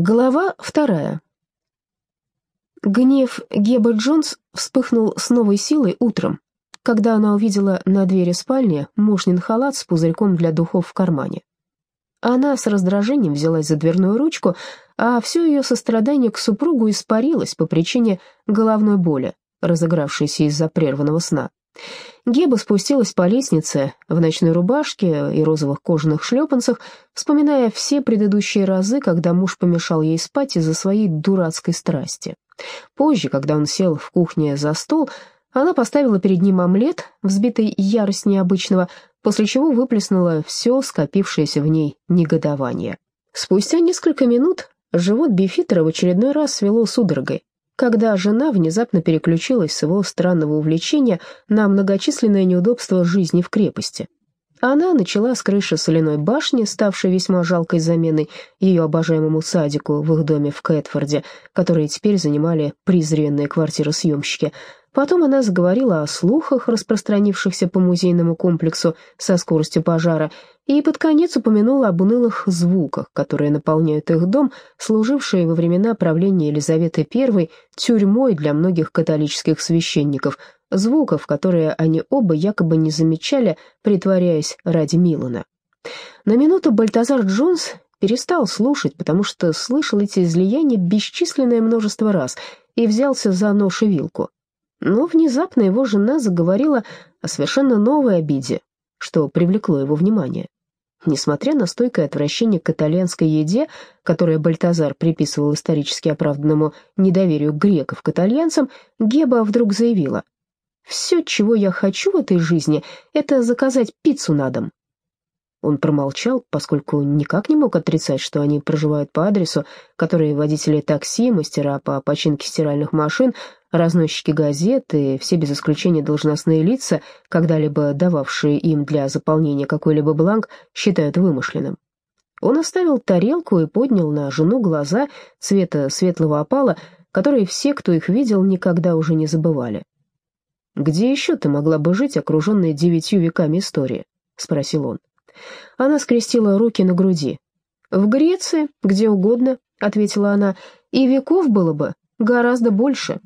Глава вторая. Гнев Геба Джонс вспыхнул с новой силой утром, когда она увидела на двери спальни мужнин халат с пузырьком для духов в кармане. Она с раздражением взялась за дверную ручку, а все ее сострадание к супругу испарилось по причине головной боли, разыгравшейся из-за прерванного сна. Геба спустилась по лестнице в ночной рубашке и розовых кожаных шлепанцах, вспоминая все предыдущие разы, когда муж помешал ей спать из-за своей дурацкой страсти. Позже, когда он сел в кухне за стол, она поставила перед ним омлет, взбитый ярость необычного, после чего выплеснула все скопившееся в ней негодование. Спустя несколько минут живот Бифитера в очередной раз свело судорогой когда жена внезапно переключилась с его странного увлечения на многочисленное неудобство жизни в крепости. Она начала с крыши соляной башни, ставшей весьма жалкой заменой ее обожаемому садику в их доме в Кэтфорде, который теперь занимали презренные квартиросъемщики, Потом она заговорила о слухах, распространившихся по музейному комплексу со скоростью пожара, и под конец упомянула об унылых звуках, которые наполняют их дом, служившие во времена правления Елизаветы I тюрьмой для многих католических священников, звуков, которые они оба якобы не замечали, притворяясь ради Милана. На минуту Бальтазар Джонс перестал слушать, потому что слышал эти излияния бесчисленное множество раз и взялся за нож и вилку. Но внезапно его жена заговорила о совершенно новой обиде, что привлекло его внимание. Несмотря на стойкое отвращение к итальянской еде, которое Бальтазар приписывал исторически оправданному недоверию греков к итальянцам, Геба вдруг заявила, «Все, чего я хочу в этой жизни, это заказать пиццу на дом». Он промолчал, поскольку никак не мог отрицать, что они проживают по адресу, который водители такси, мастера по починке стиральных машин, разносчики газет и все без исключения должностные лица, когда-либо дававшие им для заполнения какой-либо бланк, считают вымышленным. Он оставил тарелку и поднял на жену глаза цвета светлого опала, которые все, кто их видел, никогда уже не забывали. «Где еще ты могла бы жить, окруженная девятью веками истории?» — спросил он. Она скрестила руки на груди. «В Греции, где угодно», — ответила она, — «и веков было бы гораздо больше».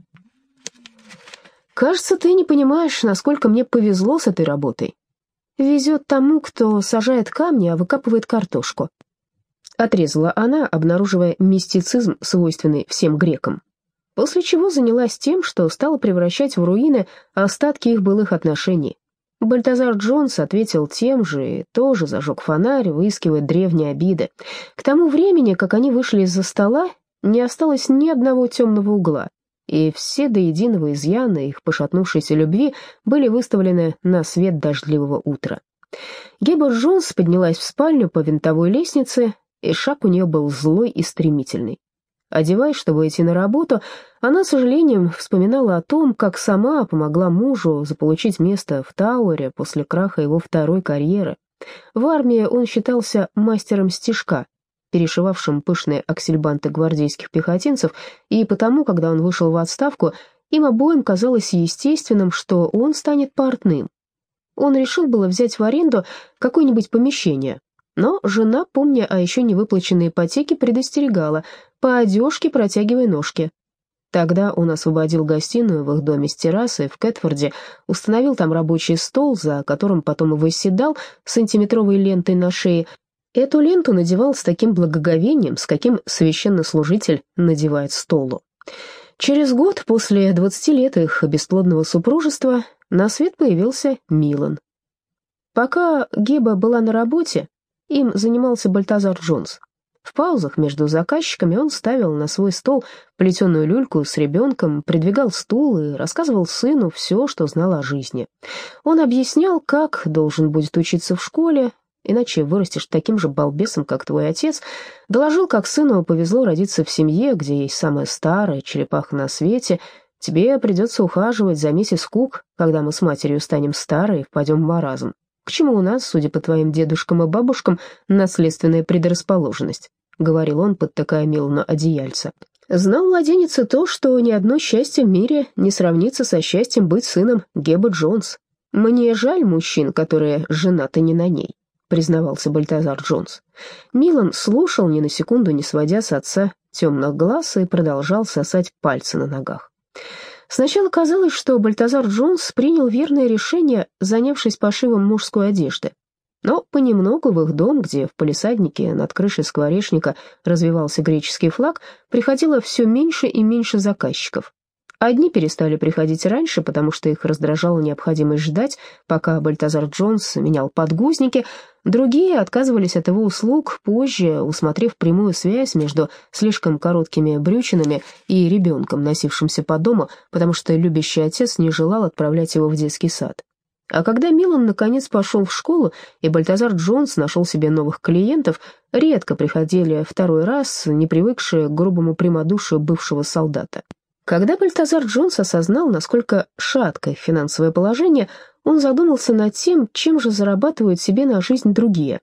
«Кажется, ты не понимаешь, насколько мне повезло с этой работой. Везет тому, кто сажает камни, а выкапывает картошку». Отрезала она, обнаруживая мистицизм, свойственный всем грекам. После чего занялась тем, что стала превращать в руины остатки их былых отношений. Бальтазар Джонс ответил тем же и тоже зажег фонарь, выискивая древние обиды. К тому времени, как они вышли из-за стола, не осталось ни одного темного угла, и все до единого изъяна их пошатнувшейся любви были выставлены на свет дождливого утра. Геба Джонс поднялась в спальню по винтовой лестнице, и шаг у нее был злой и стремительный. Одеваясь, чтобы идти на работу, она с сожалением вспоминала о том, как сама помогла мужу заполучить место в Тауэре после краха его второй карьеры. В армии он считался мастером стежка, перешивавшим пышные аксельбанты гвардейских пехотинцев, и потому, когда он вышел в отставку, им обоим казалось естественным, что он станет портным. Он решил было взять в аренду какое-нибудь помещение, но жена, помня о еще не выплаченной ипотеке, предостерегала «по одежке протягивай ножки». Тогда он освободил гостиную в их доме с террасой в Кэтфорде, установил там рабочий стол, за которым потом и восседал сантиметровой лентой на шее, Эту ленту надевал с таким благоговением, с каким священнослужитель надевает столу. Через год после 20 лет их бесплодного супружества на свет появился Милан. Пока Геба была на работе, им занимался Бальтазар Джонс. В паузах между заказчиками он ставил на свой стол плетеную люльку с ребенком, придвигал стул и рассказывал сыну все, что знал о жизни. Он объяснял, как должен будет учиться в школе, иначе вырастешь таким же балбесом, как твой отец, доложил, как сыну повезло родиться в семье, где есть самая старая черепаха на свете, тебе придется ухаживать за миссис Кук, когда мы с матерью станем старые и впадем в маразм. К чему у нас, судя по твоим дедушкам и бабушкам, наследственная предрасположенность?» — говорил он, подтыкая Милану одеяльца. Знал младенец и то, что ни одно счастье в мире не сравнится со счастьем быть сыном Геба Джонс. Мне жаль мужчин, которые женаты не на ней признавался Бальтазар Джонс. Милан слушал, ни на секунду не сводя с отца темных глаз и продолжал сосать пальцы на ногах. Сначала казалось, что Бальтазар Джонс принял верное решение, занявшись пошивом мужской одежды. Но понемногу в их дом, где в палисаднике над крышей скворечника развивался греческий флаг, приходило все меньше и меньше заказчиков. Одни перестали приходить раньше, потому что их раздражала необходимость ждать, пока Бальтазар Джонс менял подгузники, другие отказывались от его услуг позже, усмотрев прямую связь между слишком короткими брючинами и ребенком, носившимся по дому, потому что любящий отец не желал отправлять его в детский сад. А когда Милан наконец пошел в школу, и Бальтазар Джонс нашел себе новых клиентов, редко приходили второй раз, не привыкшие к грубому прямодушию бывшего солдата. Когда Бальтазар Джонс осознал, насколько шаткое финансовое положение, он задумался над тем, чем же зарабатывают себе на жизнь другие.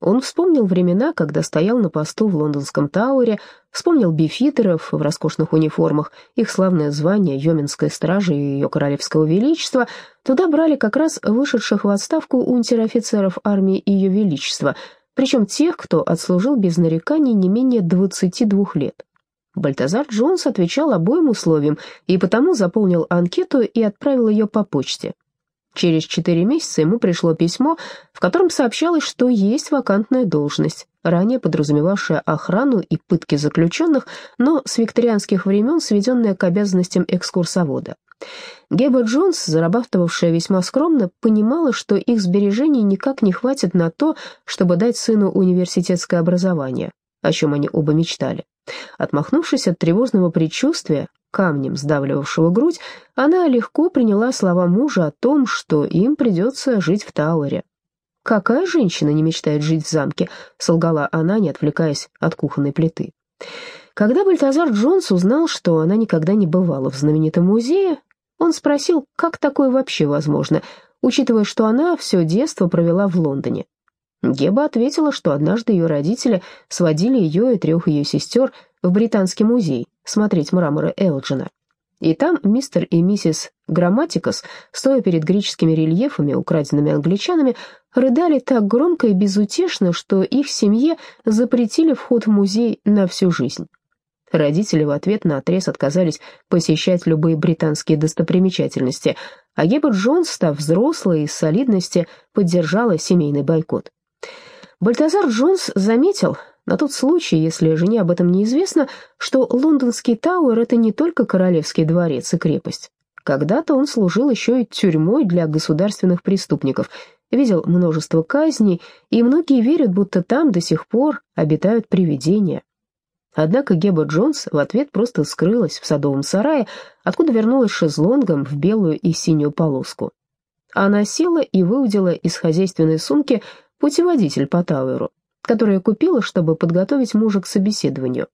Он вспомнил времена, когда стоял на посту в лондонском Тауэре, вспомнил бифитеров в роскошных униформах, их славное звание Йоминской стражи и ее королевского величества, туда брали как раз вышедших в отставку унтер-офицеров армии ее величества, причем тех, кто отслужил без нареканий не менее 22 лет. Бальтазар Джонс отвечал обоим условиям и потому заполнил анкету и отправил ее по почте. Через четыре месяца ему пришло письмо, в котором сообщалось, что есть вакантная должность, ранее подразумевавшая охрану и пытки заключенных, но с викторианских времен сведенная к обязанностям экскурсовода. Геба Джонс, зарабатывавшая весьма скромно, понимала, что их сбережений никак не хватит на то, чтобы дать сыну университетское образование, о чем они оба мечтали. Отмахнувшись от тревожного предчувствия, камнем сдавливавшего грудь, она легко приняла слова мужа о том, что им придется жить в Тауэре. «Какая женщина не мечтает жить в замке?» — солгала она, не отвлекаясь от кухонной плиты. Когда Бальтазар Джонс узнал, что она никогда не бывала в знаменитом музее, он спросил, как такое вообще возможно, учитывая, что она все детство провела в Лондоне. Геба ответила, что однажды ее родители сводили ее и трех ее сестер в Британский музей смотреть мраморы Элджина. И там мистер и миссис Грамматикас, стоя перед греческими рельефами, украденными англичанами, рыдали так громко и безутешно, что их семье запретили вход в музей на всю жизнь. Родители в ответ на отрез отказались посещать любые британские достопримечательности, а Геба Джонс, став взрослой из солидности, поддержала семейный бойкот. Бальтазар Джонс заметил, на тот случай, если жене об этом неизвестно, что лондонский Тауэр — это не только королевский дворец и крепость. Когда-то он служил еще и тюрьмой для государственных преступников, видел множество казней, и многие верят, будто там до сих пор обитают привидения. Однако Геба Джонс в ответ просто скрылась в садовом сарае, откуда вернулась шезлонгом в белую и синюю полоску. Она села и выудила из хозяйственной сумки путеводитель по Тауэру, который я купила, чтобы подготовить мужа к собеседованию.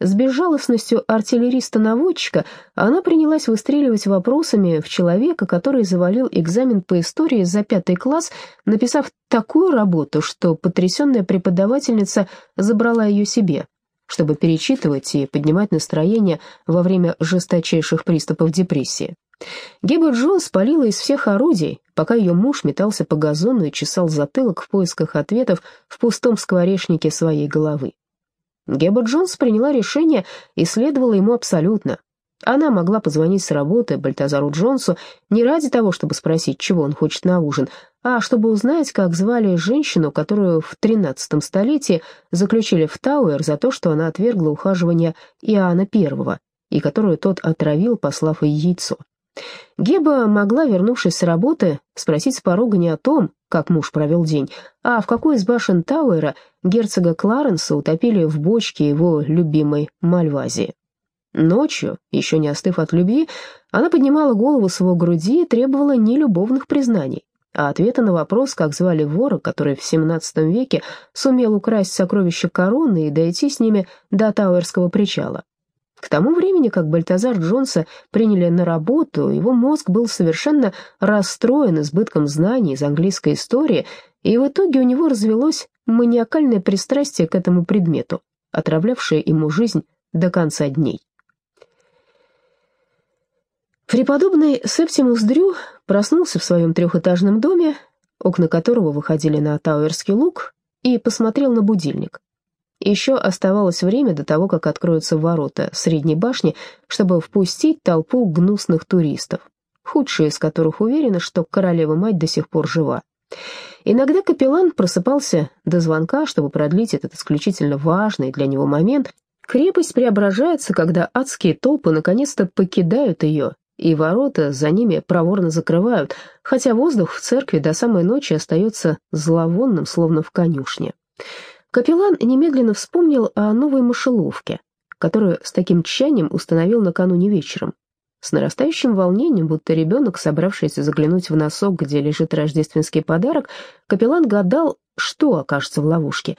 С безжалостностью артиллериста-наводчика она принялась выстреливать вопросами в человека, который завалил экзамен по истории за пятый класс, написав такую работу, что потрясенная преподавательница забрала ее себе, чтобы перечитывать и поднимать настроение во время жесточайших приступов депрессии. Геба Джонс палила из всех орудий, пока ее муж метался по газону и чесал затылок в поисках ответов в пустом скворечнике своей головы. Геба Джонс приняла решение и следовала ему абсолютно. Она могла позвонить с работы Бальтазару Джонсу не ради того, чтобы спросить, чего он хочет на ужин, а чтобы узнать, как звали женщину, которую в тринадцатом столетии заключили в Тауэр за то, что она отвергла ухаживание Иоанна I, и которую тот отравил, послав ей яйцо. Геба могла, вернувшись с работы, спросить с порога не о том, как муж провел день, а в какой из башен Тауэра герцога Кларенса утопили в бочке его любимой Мальвазии. Ночью, еще не остыв от любви, она поднимала голову с его груди и требовала не любовных признаний, а ответа на вопрос, как звали вора, который в XVII веке сумел украсть сокровища короны и дойти с ними до Тауэрского причала. К тому времени, как Бальтазар Джонса приняли на работу, его мозг был совершенно расстроен избытком знаний из английской истории, и в итоге у него развелось маниакальное пристрастие к этому предмету, отравлявшее ему жизнь до конца дней. Преподобный Септимус Дрю проснулся в своем трехэтажном доме, окна которого выходили на Тауэрский луг, и посмотрел на будильник. Еще оставалось время до того, как откроются ворота средней башни, чтобы впустить толпу гнусных туристов, худшие из которых уверены, что королева-мать до сих пор жива. Иногда капеллан просыпался до звонка, чтобы продлить этот исключительно важный для него момент. Крепость преображается, когда адские толпы наконец-то покидают ее, и ворота за ними проворно закрывают, хотя воздух в церкви до самой ночи остается зловонным, словно в конюшне. Капеллан немедленно вспомнил о новой мышеловке, которую с таким тщанием установил накануне вечером. С нарастающим волнением, будто ребенок, собравшийся заглянуть в носок, где лежит рождественский подарок, капеллан гадал, что окажется в ловушке.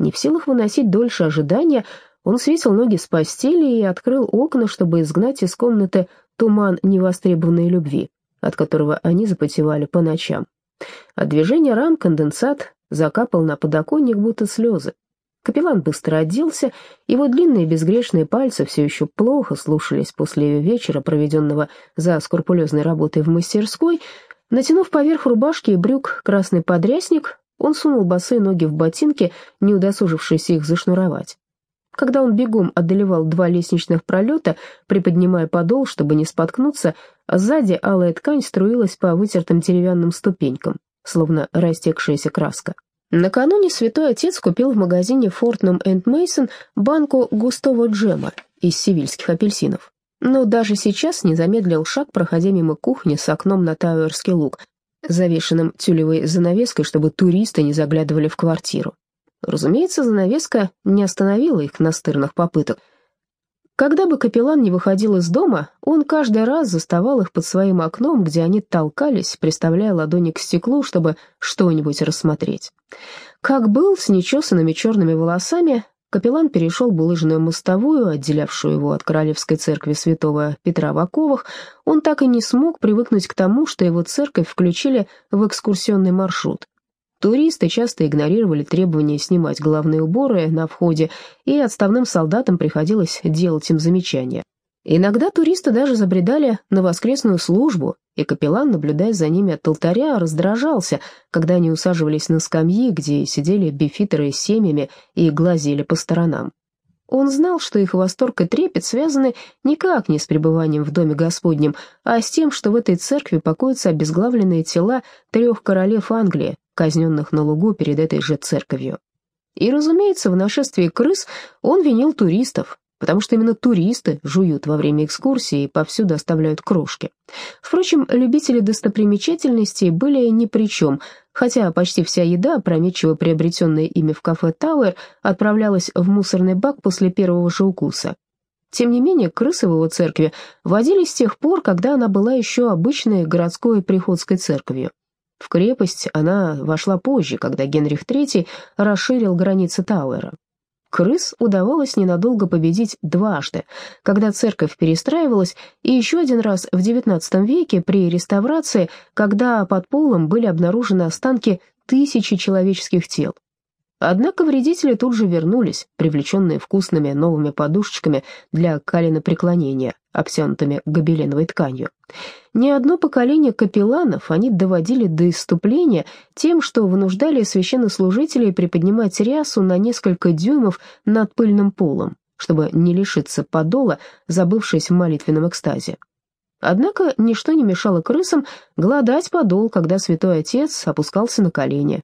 Не в силах выносить дольше ожидания, он свесил ноги с постели и открыл окна, чтобы изгнать из комнаты туман невостребованной любви, от которого они запотевали по ночам. От движения рам конденсат закапал на подоконник, будто слезы. Капеллан быстро оделся, его длинные безгрешные пальцы все еще плохо слушались после вечера, проведенного за скрупулезной работой в мастерской. Натянув поверх рубашки и брюк красный подрясник, он сунул босые ноги в ботинки, не удосужившись их зашнуровать. Когда он бегом одолевал два лестничных пролета, приподнимая подол, чтобы не споткнуться, сзади алая ткань струилась по вытертым деревянным ступенькам, словно растекшаяся краска. Накануне святой отец купил в магазине Fortnum Mason банку густого джема из сивильских апельсинов. Но даже сейчас не замедлил шаг, проходя мимо кухни с окном на Тауэрский луг, завешенным тюлевой занавеской, чтобы туристы не заглядывали в квартиру. Разумеется, занавеска не остановила их настырных попыток. Когда бы капеллан не выходил из дома, он каждый раз заставал их под своим окном, где они толкались, приставляя ладони к стеклу, чтобы что-нибудь рассмотреть. Как был, с нечесанными черными волосами, капеллан перешел булыжную мостовую, отделявшую его от королевской церкви святого Петра в он так и не смог привыкнуть к тому, что его церковь включили в экскурсионный маршрут. Туристы часто игнорировали требования снимать головные уборы на входе, и отставным солдатам приходилось делать им замечания. Иногда туристы даже забредали на воскресную службу, и капеллан, наблюдая за ними от алтаря, раздражался, когда они усаживались на скамьи, где сидели бифитеры с семьями и глазели по сторонам. Он знал, что их восторг и трепет связаны никак не с пребыванием в Доме Господнем, а с тем, что в этой церкви покоятся обезглавленные тела трех королев Англии, казненных на лугу перед этой же церковью. И, разумеется, в нашествии крыс он винил туристов, потому что именно туристы жуют во время экскурсии и повсюду оставляют крошки. Впрочем, любители достопримечательностей были ни при чем, хотя почти вся еда, опрометчиво приобретенная ими в кафе Тауэр, отправлялась в мусорный бак после первого же укуса. Тем не менее, крысы в его церкви водились с тех пор, когда она была еще обычной городской приходской церковью. В крепость она вошла позже, когда Генрих III расширил границы Тауэра. Крыс удавалось ненадолго победить дважды, когда церковь перестраивалась, и еще один раз в XIX веке при реставрации, когда под полом были обнаружены останки тысячи человеческих тел. Однако вредители тут же вернулись, привлеченные вкусными новыми подушечками для коленопреклонения, обтянутыми гобеленовой тканью. Ни одно поколение капелланов они доводили до иступления тем, что вынуждали священнослужителей приподнимать рясу на несколько дюймов над пыльным полом, чтобы не лишиться подола, забывшись в молитвенном экстазе. Однако ничто не мешало крысам гладать подол, когда святой отец опускался на колени,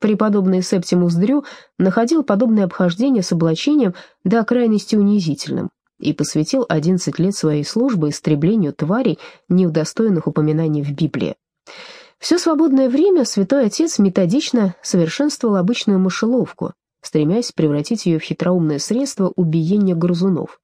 Преподобный Септимус Дрю находил подобное обхождение с облачением до крайности унизительным и посвятил 11 лет своей службы истреблению тварей, неудостоенных упоминаний в Библии. Все свободное время святой отец методично совершенствовал обычную мышеловку, стремясь превратить ее в хитроумное средство убиения грызунов.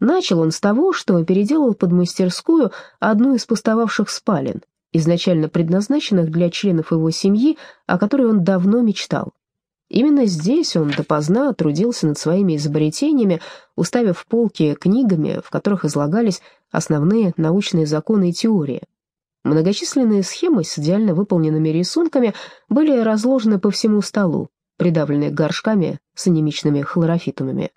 Начал он с того, что переделал под мастерскую одну из пустовавших спален, изначально предназначенных для членов его семьи, о которой он давно мечтал. Именно здесь он допоздна трудился над своими изобретениями, уставив полки книгами, в которых излагались основные научные законы и теории. Многочисленные схемы с идеально выполненными рисунками были разложены по всему столу, придавленные горшками с анемичными хлорофитумами.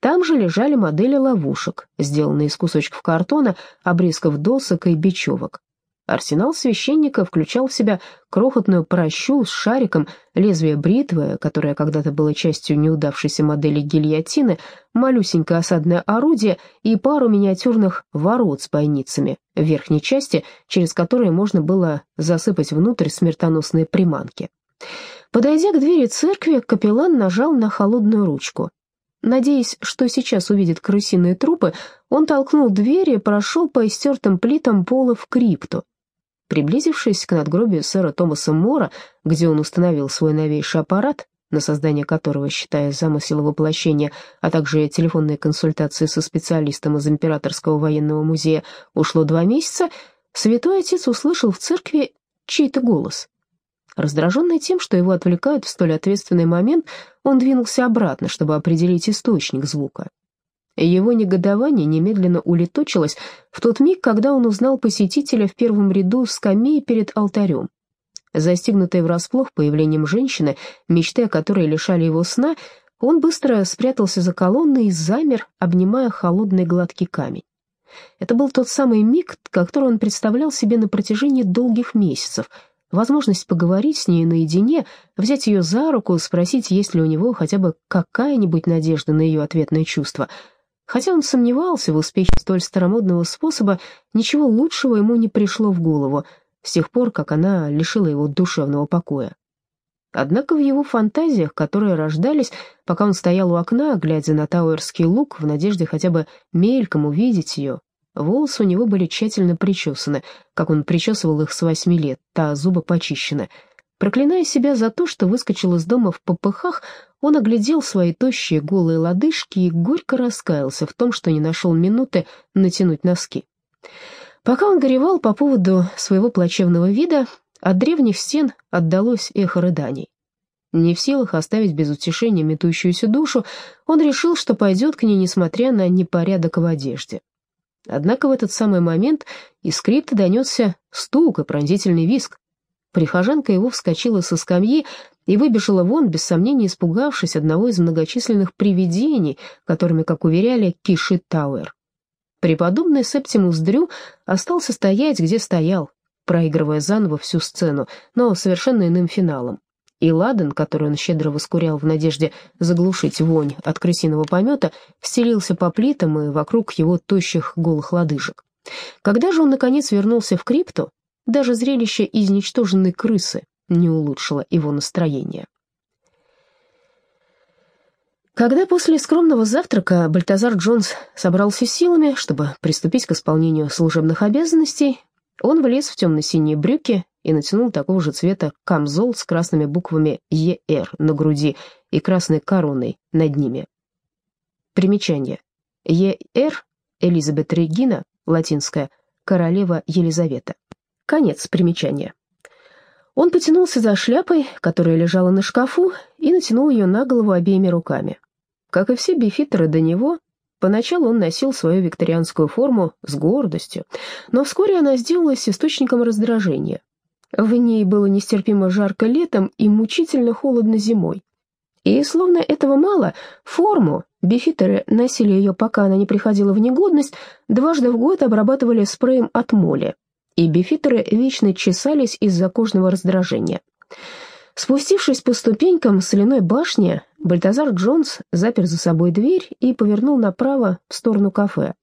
Там же лежали модели ловушек, сделанные из кусочков картона, обрезков досок и бечевок. Арсенал священника включал в себя крохотную прощу с шариком, лезвие бритвы, которое когда-то было частью неудавшейся модели гильотины, малюсенькое осадное орудие и пару миниатюрных ворот с бойницами в верхней части, через которые можно было засыпать внутрь смертоносные приманки. Подойдя к двери церкви, капеллан нажал на холодную ручку. Надеясь, что сейчас увидит крысиные трупы, он толкнул дверь и прошел по истертым плитам пола в крипту. Приблизившись к надгробию сэра Томаса Мора, где он установил свой новейший аппарат, на создание которого, считая замысел воплощения, а также телефонные консультации со специалистом из Императорского военного музея, ушло два месяца, святой отец услышал в церкви чей-то голос. Раздраженный тем, что его отвлекают в столь ответственный момент, он двинулся обратно, чтобы определить источник звука. Его негодование немедленно улетучилось в тот миг, когда он узнал посетителя в первом ряду скамеи перед алтарем. Застигнутый врасплох появлением женщины, мечты о которой лишали его сна, он быстро спрятался за колонной и замер, обнимая холодный гладкий камень. Это был тот самый миг, который он представлял себе на протяжении долгих месяцев. Возможность поговорить с ней наедине, взять ее за руку, спросить, есть ли у него хотя бы какая-нибудь надежда на ее ответное чувство — Хотя он сомневался в успехе столь старомодного способа, ничего лучшего ему не пришло в голову с тех пор, как она лишила его душевного покоя. Однако в его фантазиях, которые рождались, пока он стоял у окна, глядя на Тауэрский луг, в надежде хотя бы мельком увидеть ее, волосы у него были тщательно причесаны, как он причесывал их с восьми лет, та зубы почищены — Проклиная себя за то, что выскочил из дома в попыхах, он оглядел свои тощие голые лодыжки и горько раскаялся в том, что не нашел минуты натянуть носки. Пока он горевал по поводу своего плачевного вида, от древних стен отдалось эхо рыданий. Не в силах оставить без утешения метущуюся душу, он решил, что пойдет к ней, несмотря на непорядок в одежде. Однако в этот самый момент из скрипта донесся стук и пронзительный виск. Прихожанка его вскочила со скамьи и выбежала вон, без сомнения испугавшись одного из многочисленных привидений, которыми, как уверяли, кишит Тауэр. Преподобный Септимус Дрю остался стоять, где стоял, проигрывая заново всю сцену, но совершенно иным финалом. И ладан, который он щедро воскурял в надежде заглушить вонь от крысиного помета, стелился по плитам и вокруг его тощих голых лодыжек. Когда же он, наконец, вернулся в крипту, даже зрелище изничтоженной крысы не улучшило его настроение. Когда после скромного завтрака Бальтазар Джонс собрался силами, чтобы приступить к исполнению служебных обязанностей, он влез в темно-синие брюки и натянул такого же цвета камзол с красными буквами «ЕР» на груди и красной короной над ними. Примечание. «ЕР» Элизабет Регина, латинская, королева Елизавета. Конец примечания. Он потянулся за шляпой, которая лежала на шкафу, и натянул ее на голову обеими руками. Как и все бифитеры до него, поначалу он носил свою викторианскую форму с гордостью, но вскоре она сделалась источником раздражения. В ней было нестерпимо жарко летом и мучительно холодно зимой. И, словно этого мало, форму, бифитеры носили ее, пока она не приходила в негодность, дважды в год обрабатывали спреем от моли, и бифитеры вечно чесались из-за кожного раздражения. Спустившись по ступенькам соляной башни, Бальтазар Джонс запер за собой дверь и повернул направо в сторону кафе.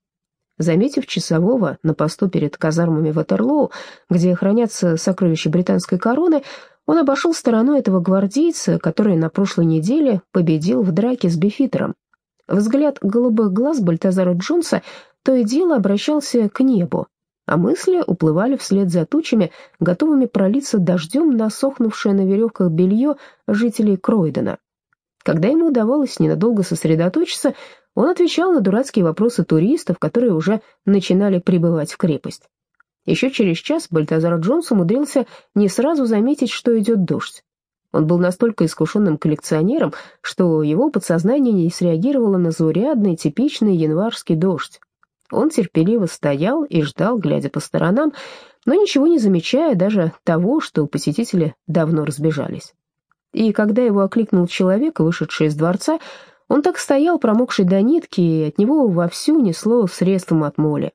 Заметив часового на посту перед казармами Ватерлоу, где хранятся сокровища британской короны, он обошел стороной этого гвардейца, который на прошлой неделе победил в драке с Бифитером. Взгляд голубых глаз Бальтазара Джонса то и дело обращался к небу, а мысли уплывали вслед за тучами, готовыми пролиться дождем на сохнувшее на веревках белье жителей Кройдена. Когда ему удавалось ненадолго сосредоточиться, он отвечал на дурацкие вопросы туристов, которые уже начинали прибывать в крепость. Еще через час Бальтазар Джонс умудрился не сразу заметить, что идет дождь. Он был настолько искушенным коллекционером, что его подсознание не среагировало на заурядный, типичный январский дождь. Он терпеливо стоял и ждал, глядя по сторонам, но ничего не замечая даже того, что посетители давно разбежались. И когда его окликнул человек, вышедший из дворца, он так стоял, промокший до нитки, и от него вовсю несло средством от моли.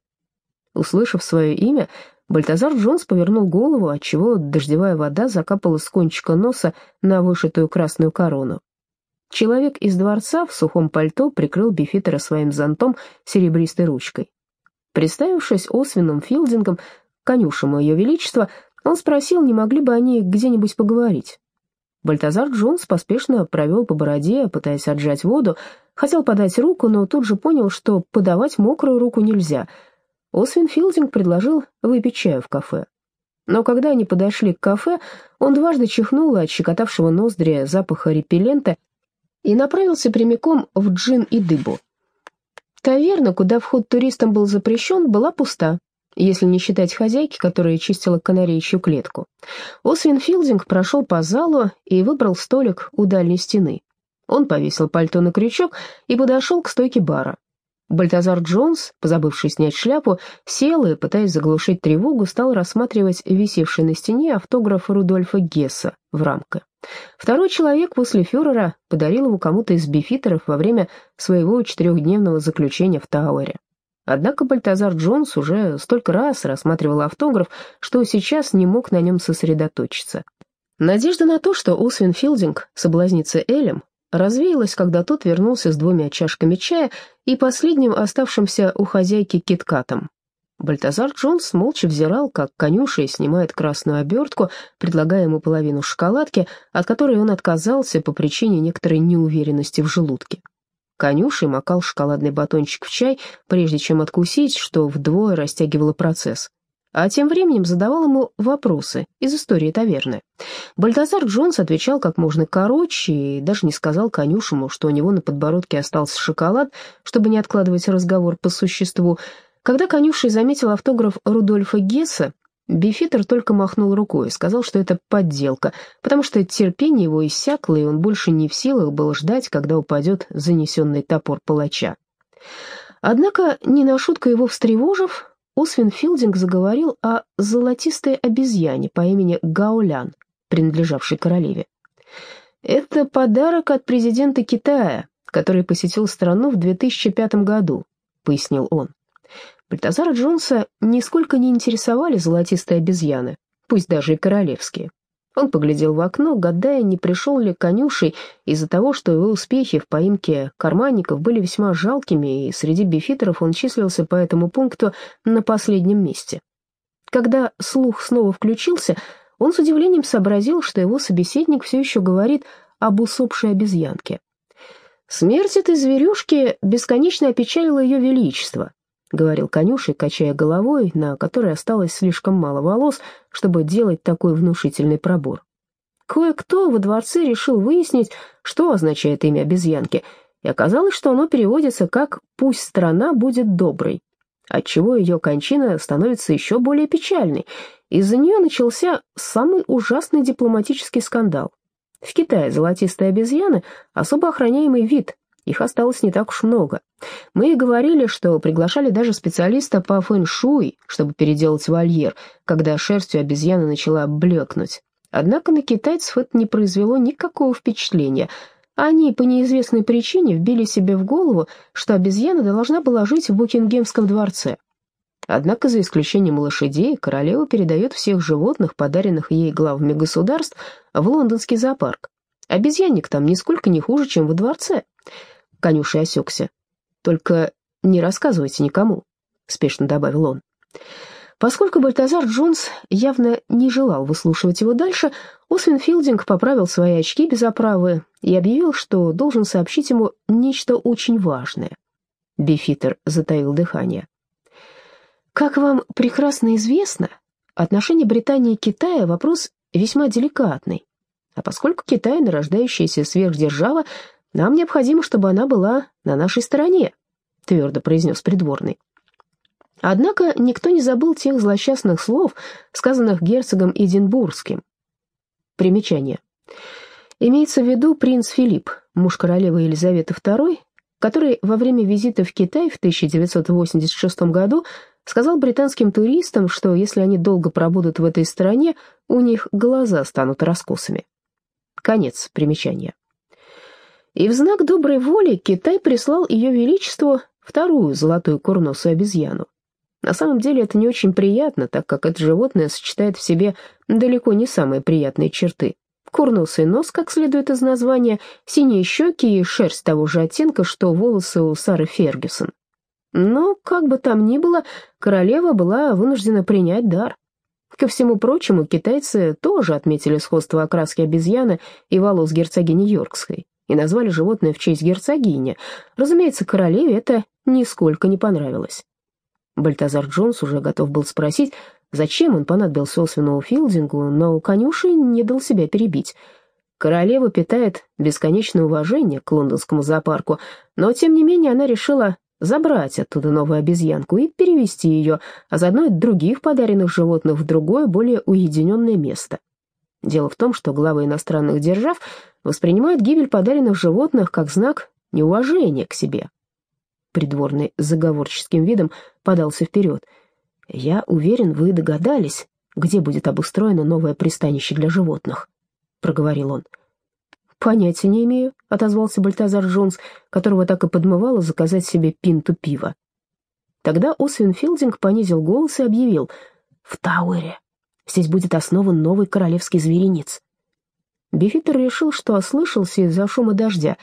Услышав свое имя, Бальтазар Джонс повернул голову, отчего дождевая вода закапала с кончика носа на вышитую красную корону. Человек из дворца в сухом пальто прикрыл Бифитера своим зонтом серебристой ручкой. Представившись Освином Филдингом, конюшем ее величества, он спросил, не могли бы они где-нибудь поговорить. Бальтазар Джонс поспешно провел по бороде, пытаясь отжать воду, хотел подать руку, но тут же понял, что подавать мокрую руку нельзя — Освин Филдинг предложил выпить чаю в кафе. Но когда они подошли к кафе, он дважды чихнул от щекотавшего ноздри запаха репеллента и направился прямиком в джин и дыбу. Таверна, куда вход туристам был запрещен, была пуста, если не считать хозяйки, которая чистила канареечью клетку. Освин Филдинг прошел по залу и выбрал столик у дальней стены. Он повесил пальто на крючок и подошел к стойке бара. Бальтазар Джонс, позабывший снять шляпу, сел и, пытаясь заглушить тревогу, стал рассматривать висевший на стене автограф Рудольфа Гесса в рамке. Второй человек после фюрера подарил его кому-то из бифитеров во время своего четырехдневного заключения в Тауэре. Однако Бальтазар Джонс уже столько раз рассматривал автограф, что сейчас не мог на нем сосредоточиться. Надежда на то, что Освин Филдинг соблазнится Элем, развеялась, когда тот вернулся с двумя чашками чая и последним оставшимся у хозяйки киткатом. Бальтазар Джонс молча взирал, как конюшей снимает красную обертку, предлагая ему половину шоколадки, от которой он отказался по причине некоторой неуверенности в желудке. Конюшей макал шоколадный батончик в чай, прежде чем откусить, что вдвое растягивало процесс а тем временем задавал ему вопросы из истории таверны. Бальтазар Джонс отвечал как можно короче и даже не сказал конюшему, что у него на подбородке остался шоколад, чтобы не откладывать разговор по существу. Когда конюший заметил автограф Рудольфа Гесса, Бифитер только махнул рукой и сказал, что это подделка, потому что терпение его иссякло, и он больше не в силах был ждать, когда упадет занесенный топор палача. Однако, не на шутку его встревожив, Освин Филдинг заговорил о золотистой обезьяне по имени Гаулян, принадлежавшей королеве. «Это подарок от президента Китая, который посетил страну в 2005 году», — пояснил он. Бальтазара Джонса нисколько не интересовали золотистые обезьяны, пусть даже и королевские. Он поглядел в окно, гадая, не пришел ли конюшей из-за того, что его успехи в поимке карманников были весьма жалкими, и среди бифитеров он числился по этому пункту на последнем месте. Когда слух снова включился, он с удивлением сообразил, что его собеседник все еще говорит об усопшей обезьянке. Смерть этой зверюшки бесконечно опечалила ее величество, — говорил конюшей, качая головой, на которой осталось слишком мало волос, чтобы делать такой внушительный пробор. Кое-кто во дворце решил выяснить, что означает имя обезьянки, и оказалось, что оно переводится как «пусть страна будет доброй», отчего ее кончина становится еще более печальной. Из-за нее начался самый ужасный дипломатический скандал. В Китае золотистые обезьяны — особо охраняемый вид, их осталось не так уж много. Мы и говорили, что приглашали даже специалиста по фэн-шуй, чтобы переделать вольер, когда шерстью обезьяны начала блекнуть. Однако на китайцев это не произвело никакого впечатления. Они по неизвестной причине вбили себе в голову, что обезьяна должна была жить в Букингемском дворце. Однако, за исключением лошадей, королева передает всех животных, подаренных ей главами государств, в лондонский зоопарк. Обезьянник там нисколько не хуже, чем во дворце. Конюший осекся. «Только не рассказывайте никому», — спешно добавил он. Поскольку Бальтазар Джонс явно не желал выслушивать его дальше, Освин Филдинг поправил свои очки без оправы и объявил, что должен сообщить ему нечто очень важное. Бифитер затаил дыхание. «Как вам прекрасно известно, отношения Британии и Китая — вопрос весьма деликатный. А поскольку Китай — нарождающаяся сверхдержава, нам необходимо, чтобы она была на нашей стороне», — твердо произнес придворный. Однако никто не забыл тех злосчастных слов, сказанных герцогом Эдинбургским. Примечание. Имеется в виду принц Филипп, муж королевы Елизаветы II, который во время визита в Китай в 1986 году сказал британским туристам, что если они долго пробудут в этой стране, у них глаза станут раскосыми. Конец примечания. И в знак доброй воли Китай прислал ее величеству вторую золотую курносую обезьяну. На самом деле это не очень приятно, так как это животное сочетает в себе далеко не самые приятные черты. Курносый нос, как следует из названия, синие щеки и шерсть того же оттенка, что волосы у Сары Фергюсон. Но, как бы там ни было, королева была вынуждена принять дар. Ко всему прочему, китайцы тоже отметили сходство окраски обезьяны и волос герцогини Йоркской и назвали животное в честь герцогини. Разумеется, королеве это нисколько не понравилось. Бальтазар Джонс уже готов был спросить, зачем он понадобился Освину Филдингу, но конюшей не дал себя перебить. Королева питает бесконечное уважение к лондонскому зоопарку, но, тем не менее, она решила забрать оттуда новую обезьянку и перевести ее, а заодно и других подаренных животных в другое, более уединенное место. Дело в том, что главы иностранных держав воспринимают гибель подаренных животных как знак неуважения к себе. Придворный с заговорческим видом подался вперед. «Я уверен, вы догадались, где будет обустроено новое пристанище для животных», — проговорил он. «Понятия не имею», — отозвался Бальтазар Джонс, которого так и подмывало заказать себе пинту пива. Тогда Освин Филдинг понизил голос и объявил «В Тауэре. Здесь будет основан новый королевский зверинец». Бифитер решил, что ослышался из-за шума дождя.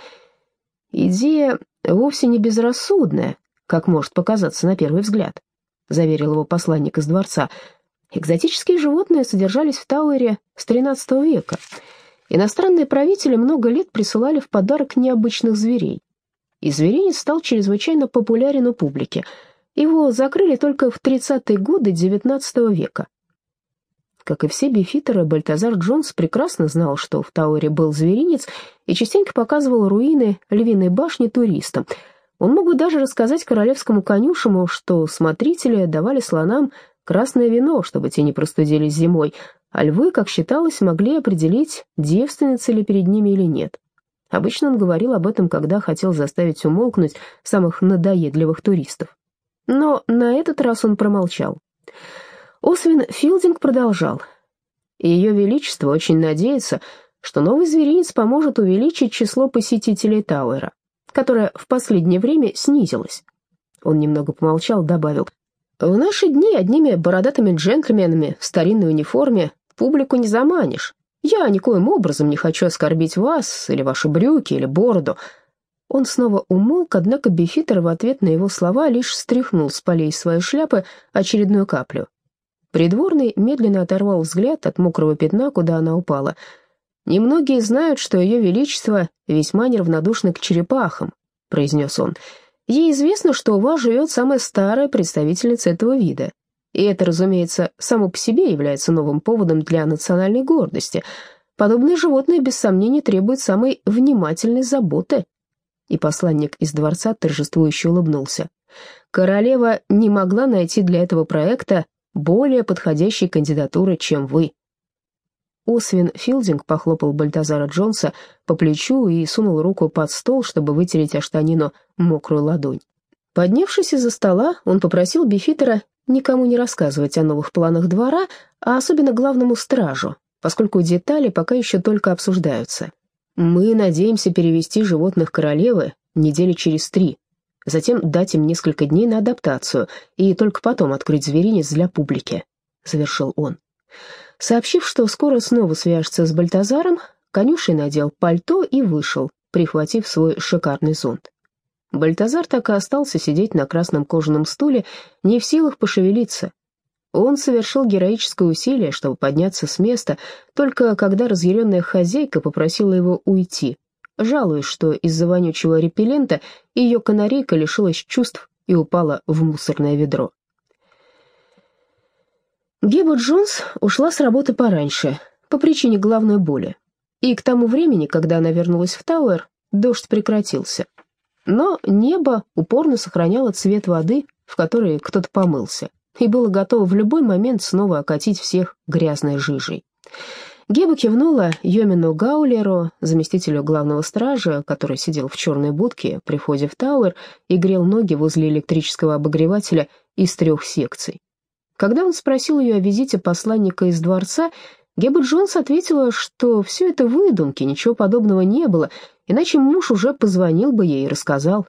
«Идея вовсе не безрассудная, как может показаться на первый взгляд», — заверил его посланник из дворца. «Экзотические животные содержались в Тауэре с XIII века». Иностранные правители много лет присылали в подарок необычных зверей. И зверинец стал чрезвычайно популярен у публики. Его закрыли только в 30-е годы XIX века. Как и все бифитеры, Бальтазар Джонс прекрасно знал, что в Тауэре был зверинец и частенько показывал руины львиной башни туристам. Он мог бы даже рассказать королевскому конюшему, что смотрители давали слонам красное вино, чтобы те не простудились зимой, а львы, как считалось, могли определить, девственница ли перед ними или нет. Обычно он говорил об этом, когда хотел заставить умолкнуть самых надоедливых туристов. Но на этот раз он промолчал. Освин Филдинг продолжал. Ее Величество очень надеется, что новый зверинец поможет увеличить число посетителей Тауэра, которое в последнее время снизилось. Он немного помолчал, добавил. В наши дни одними бородатыми джентльменами в старинной униформе Публику не заманишь. Я никоим образом не хочу оскорбить вас, или ваши брюки, или бороду». Он снова умолк, однако Бифитер в ответ на его слова лишь стряхнул с полей своей шляпы очередную каплю. Придворный медленно оторвал взгляд от мокрого пятна, куда она упала. «Немногие знают, что ее величество весьма неравнодушно к черепахам», — произнес он. «Ей известно, что у вас живет самая старая представительница этого вида, и это, разумеется, само по себе является новым поводом для национальной гордости. Подобные животные, без сомнения, требуют самой внимательной заботы. И посланник из дворца торжествующе улыбнулся. Королева не могла найти для этого проекта более подходящей кандидатуры, чем вы. Освин Филдинг похлопал Бальтазара Джонса по плечу и сунул руку под стол, чтобы вытереть о мокрую ладонь. Поднявшись из-за стола, он попросил Бифитера никому не рассказывать о новых планах двора, а особенно главному стражу, поскольку детали пока еще только обсуждаются. Мы надеемся перевести животных королевы недели через три, затем дать им несколько дней на адаптацию и только потом открыть зверинец для публики», — завершил он. Сообщив, что скоро снова свяжется с Бальтазаром, конюшей надел пальто и вышел, прихватив свой шикарный зонт. Бальтазар так и остался сидеть на красном кожаном стуле, не в силах пошевелиться. Он совершил героическое усилие, чтобы подняться с места, только когда разъяренная хозяйка попросила его уйти, жалуясь, что из-за вонючего репеллента ее канарейка лишилась чувств и упала в мусорное ведро. Геба Джонс ушла с работы пораньше, по причине головной боли. И к тому времени, когда она вернулась в Тауэр, дождь прекратился. Но небо упорно сохраняло цвет воды, в которой кто-то помылся, и было готово в любой момент снова окатить всех грязной жижей. Геба кивнула йомену гаулеру, заместителю главного стража, который сидел в черной будке при входе в Тауэр и грел ноги возле электрического обогревателя из трех секций. Когда он спросил ее о визите посланника из дворца, Геба Джонс ответила, что все это выдумки, ничего подобного не было, иначе муж уже позвонил бы ей и рассказал.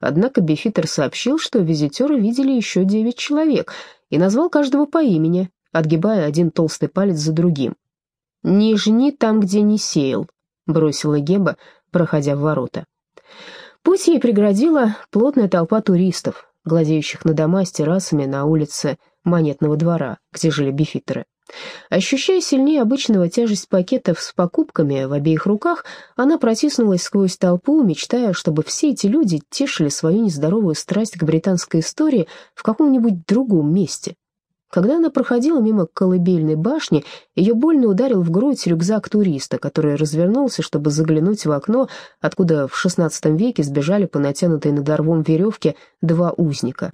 Однако Бифитер сообщил, что визитеры видели еще девять человек, и назвал каждого по имени, отгибая один толстый палец за другим. «Не жни там, где не сеял», — бросила Геба, проходя в ворота. Путь ей преградила плотная толпа туристов, глазеющих на дома с террасами на улице Монетного двора, где жили бифитеры. Ощущая сильнее обычного тяжесть пакетов с покупками в обеих руках, она протиснулась сквозь толпу, мечтая, чтобы все эти люди тешили свою нездоровую страсть к британской истории в каком-нибудь другом месте. Когда она проходила мимо колыбельной башни, ее больно ударил в грудь рюкзак туриста, который развернулся, чтобы заглянуть в окно, откуда в XVI веке сбежали по натянутой над орвом веревке два узника.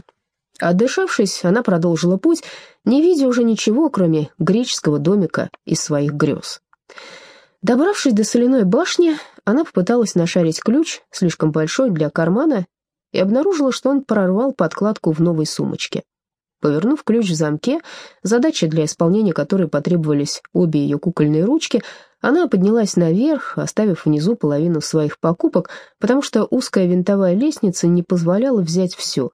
Отдышавшись, она продолжила путь, не видя уже ничего, кроме греческого домика из своих грез. Добравшись до соляной башни, она попыталась нашарить ключ, слишком большой для кармана, и обнаружила, что он прорвал подкладку в новой сумочке. Повернув ключ в замке, задача для исполнения которой потребовались обе ее кукольные ручки, она поднялась наверх, оставив внизу половину своих покупок, потому что узкая винтовая лестница не позволяла взять все,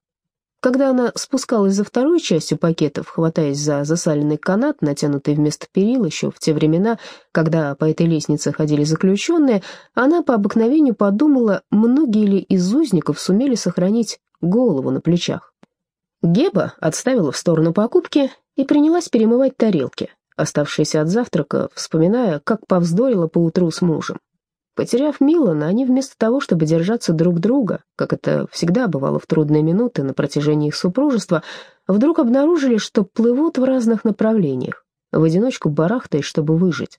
когда она спускалась за второй частью пакетов, хватаясь за засаленный канат, натянутый вместо перил еще в те времена, когда по этой лестнице ходили заключенные, она по обыкновению подумала, многие ли из узников сумели сохранить голову на плечах. Геба отставила в сторону покупки и принялась перемывать тарелки, оставшиеся от завтрака, вспоминая, как повздорила поутру с мужем. Потеряв Милана, они вместо того, чтобы держаться друг друга, как это всегда бывало в трудные минуты на протяжении их супружества, вдруг обнаружили, что плывут в разных направлениях, в одиночку барахтаясь, чтобы выжить.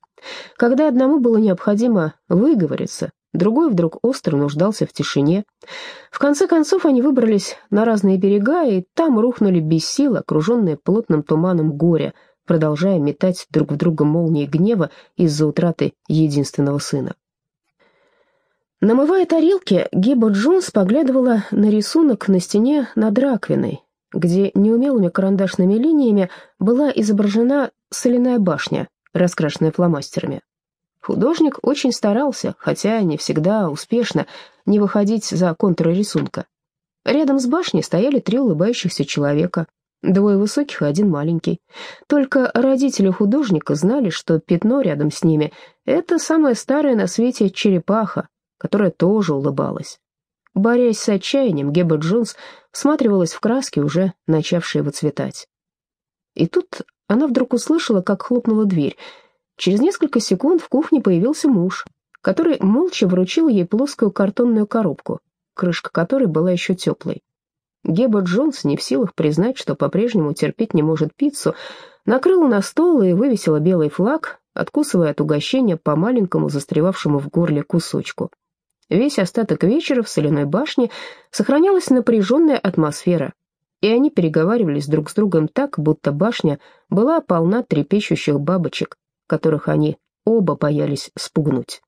Когда одному было необходимо выговориться, другой вдруг остро нуждался в тишине. В конце концов они выбрались на разные берега, и там рухнули без сил, окруженные плотным туманом горя, продолжая метать друг в друга молнии гнева из-за утраты единственного сына. Намывая тарелки, Гиба Джонс поглядывала на рисунок на стене над раковиной, где неумелыми карандашными линиями была изображена соляная башня, раскрашенная фломастерами. Художник очень старался, хотя не всегда успешно, не выходить за контуры рисунка. Рядом с башней стояли три улыбающихся человека, двое высоких и один маленький. Только родители художника знали, что пятно рядом с ними — это самая старая на свете черепаха, которая тоже улыбалась. Борясь с отчаянием, Геба Джонс всматривалась в краски, уже начавшие выцветать. И тут она вдруг услышала, как хлопнула дверь. Через несколько секунд в кухне появился муж, который молча вручил ей плоскую картонную коробку, крышка которой была еще теплой. Геба Джонс, не в силах признать, что по-прежнему терпеть не может пиццу, накрыла на стол и вывесила белый флаг, откусывая от угощения по маленькому застревавшему в горле кусочку. Весь остаток вечера в соляной башне сохранялась напряженная атмосфера, и они переговаривались друг с другом так, будто башня была полна трепещущих бабочек, которых они оба боялись спугнуть.